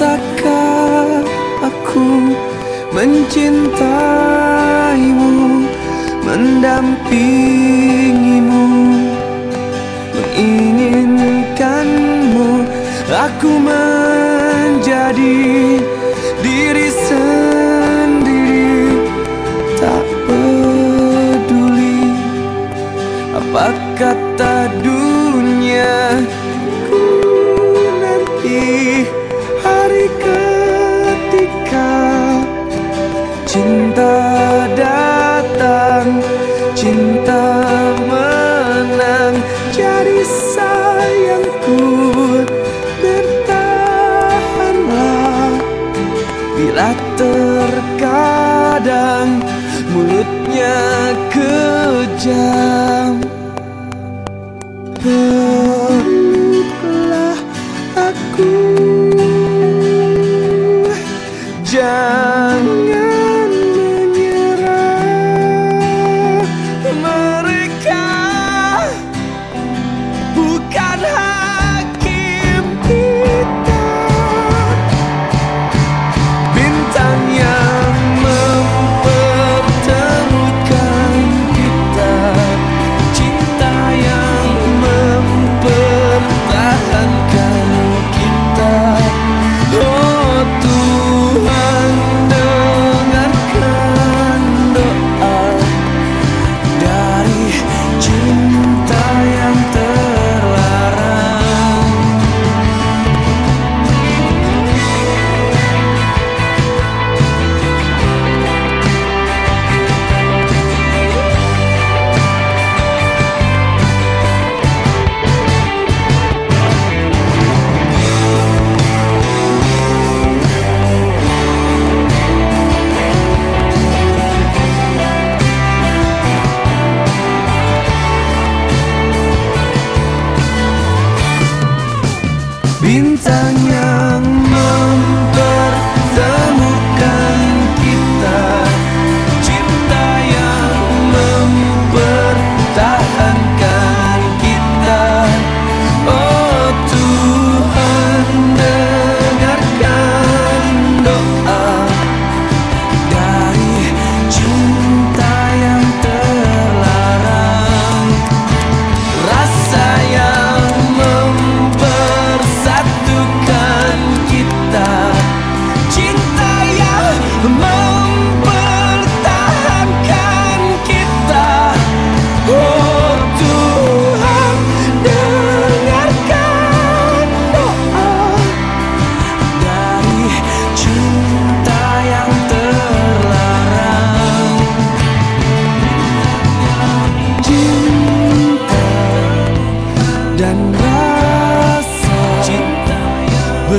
bisakah aku mencintaimu Mendampingimu Menginginkanmu? Aku menjadi diri sendiri Tak peduli Apa kata dunia Ku nanti hari ketika Cinta datang Cinta menang Jadi sayangku Bertahanlah. Bila terkadang